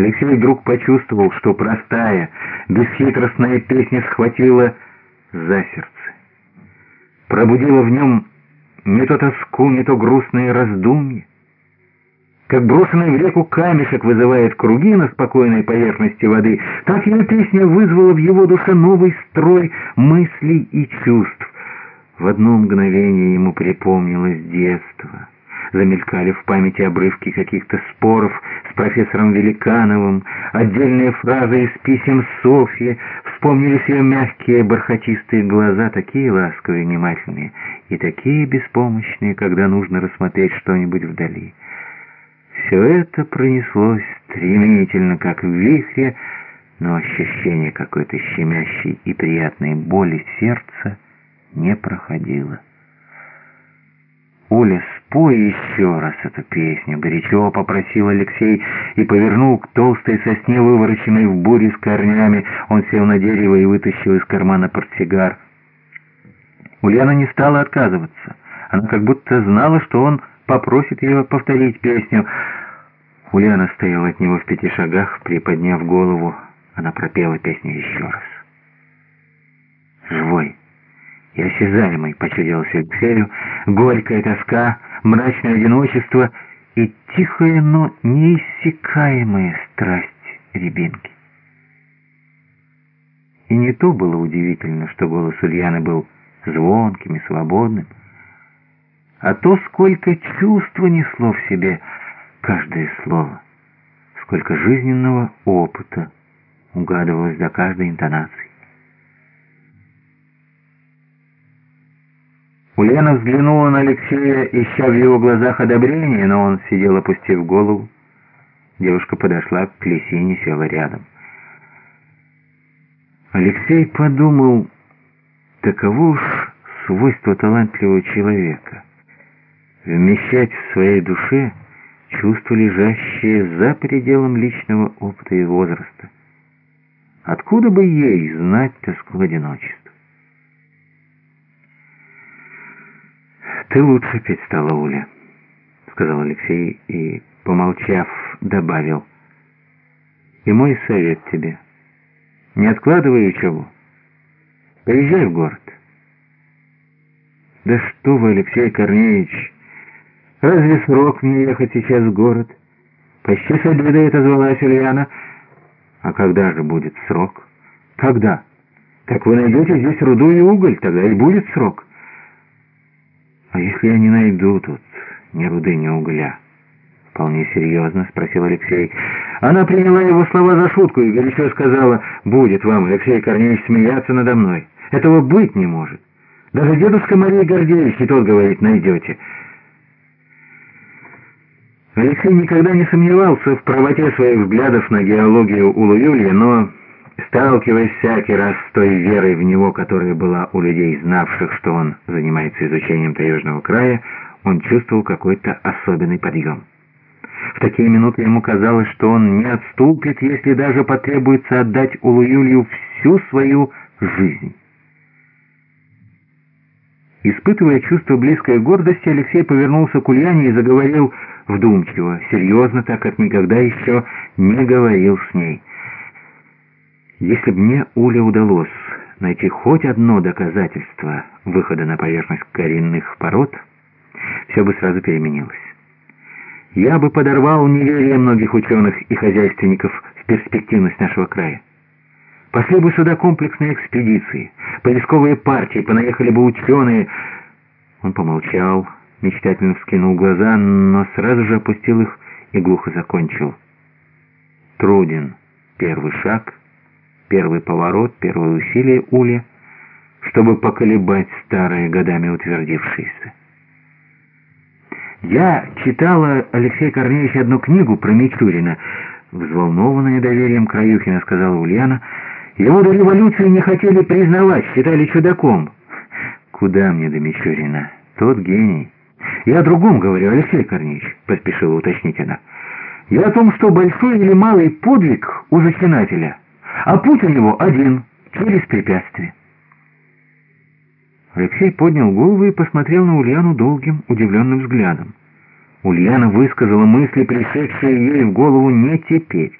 Алексей вдруг почувствовал, что простая, бесхитростная песня схватила за сердце. Пробудила в нем не то тоску, не то грустные раздумья. Как брошенный в реку камешек вызывает круги на спокойной поверхности воды, так ее песня вызвала в его душе новый строй мыслей и чувств. В одно мгновение ему припомнилось детство. Замелькали в памяти обрывки каких-то споров с профессором Великановым, отдельные фразы из писем Софьи, вспомнились ее мягкие бархатистые глаза, такие ласковые внимательные, и такие беспомощные, когда нужно рассмотреть что-нибудь вдали. Все это пронеслось стремительно, как в вихре, но ощущение какой-то щемящей и приятной боли сердца не проходило. «Оля, спой еще раз эту песню!» — горячо попросил Алексей и повернул к толстой сосне, вывороченной в буре с корнями. Он сел на дерево и вытащил из кармана портсигар. Ульяна не стала отказываться. Она как будто знала, что он попросит ее повторить песню. Ульяна стояла от него в пяти шагах, приподняв голову. Она пропела песню еще раз. «Живой!» И осязаемой почудилась Алексею, горькая тоска, мрачное одиночество и тихая, но неиссякаемая страсть рябинки. И не то было удивительно, что голос Ульяны был звонким и свободным, а то, сколько чувства несло в себе каждое слово, сколько жизненного опыта угадывалось до каждой интонации. Ульяна взглянула на Алексея, ища в его глазах одобрение, но он сидел, опустив голову. Девушка подошла к Лисине, села рядом. Алексей подумал, таково уж свойство талантливого человека — вмещать в своей душе чувства, лежащие за пределом личного опыта и возраста. Откуда бы ей знать тоску одиночества? «Ты лучше петь стала, Уля», — сказал Алексей и, помолчав, добавил. «И мой совет тебе. Не откладывай учебу. Поезжай в город». «Да что вы, Алексей Корнеевич, разве срок мне ехать сейчас в город?» «Почти с обеда отозвалась Ульяна. А когда же будет срок?» «Когда?» «Так вы найдете здесь руду и уголь, тогда и будет срок». «А если я не найду тут ни руды, ни угля?» «Вполне серьезно», — спросил Алексей. Она приняла его слова за шутку и горячо сказала, «Будет вам, Алексей Корнеевич, смеяться надо мной. Этого быть не может. Даже дедушка Мария Гордеевич и тот говорит, найдете». Алексей никогда не сомневался в правоте своих взглядов на геологию Улуюлья, но Сталкиваясь всякий раз с той верой в него, которая была у людей, знавших, что он занимается изучением таежного края, он чувствовал какой-то особенный подъем. В такие минуты ему казалось, что он не отступит, если даже потребуется отдать Улуюлью всю свою жизнь. Испытывая чувство близкой гордости, Алексей повернулся к Ульяне и заговорил вдумчиво, серьезно, так как никогда еще не говорил с ней. Если бы мне, Уля, удалось найти хоть одно доказательство выхода на поверхность коренных пород, все бы сразу переменилось. Я бы подорвал неверие многих ученых и хозяйственников в перспективность нашего края. Пошли бы сюда комплексные экспедиции, поисковые партии, понаехали бы ученые. Он помолчал, мечтательно вскинул глаза, но сразу же опустил их и глухо закончил. Труден первый шаг — первый поворот, первое усилие ули, чтобы поколебать старые годами утвердившиеся. «Я читала, Алексей Корнеевич, одну книгу про Мичурина», взволнованная доверием Краюхина, сказала Ульяна. «Его до революции не хотели признавать, считали чудаком». «Куда мне до Мичурина? Тот гений». «Я о другом говорю, Алексей Корнеевич», — поспешила уточнить она. «Я о том, что большой или малый подвиг у заклинателя» а путь у него один, через препятствие. Алексей поднял голову и посмотрел на Ульяну долгим, удивленным взглядом. Ульяна высказала мысли, пришедшие ей в голову не теперь.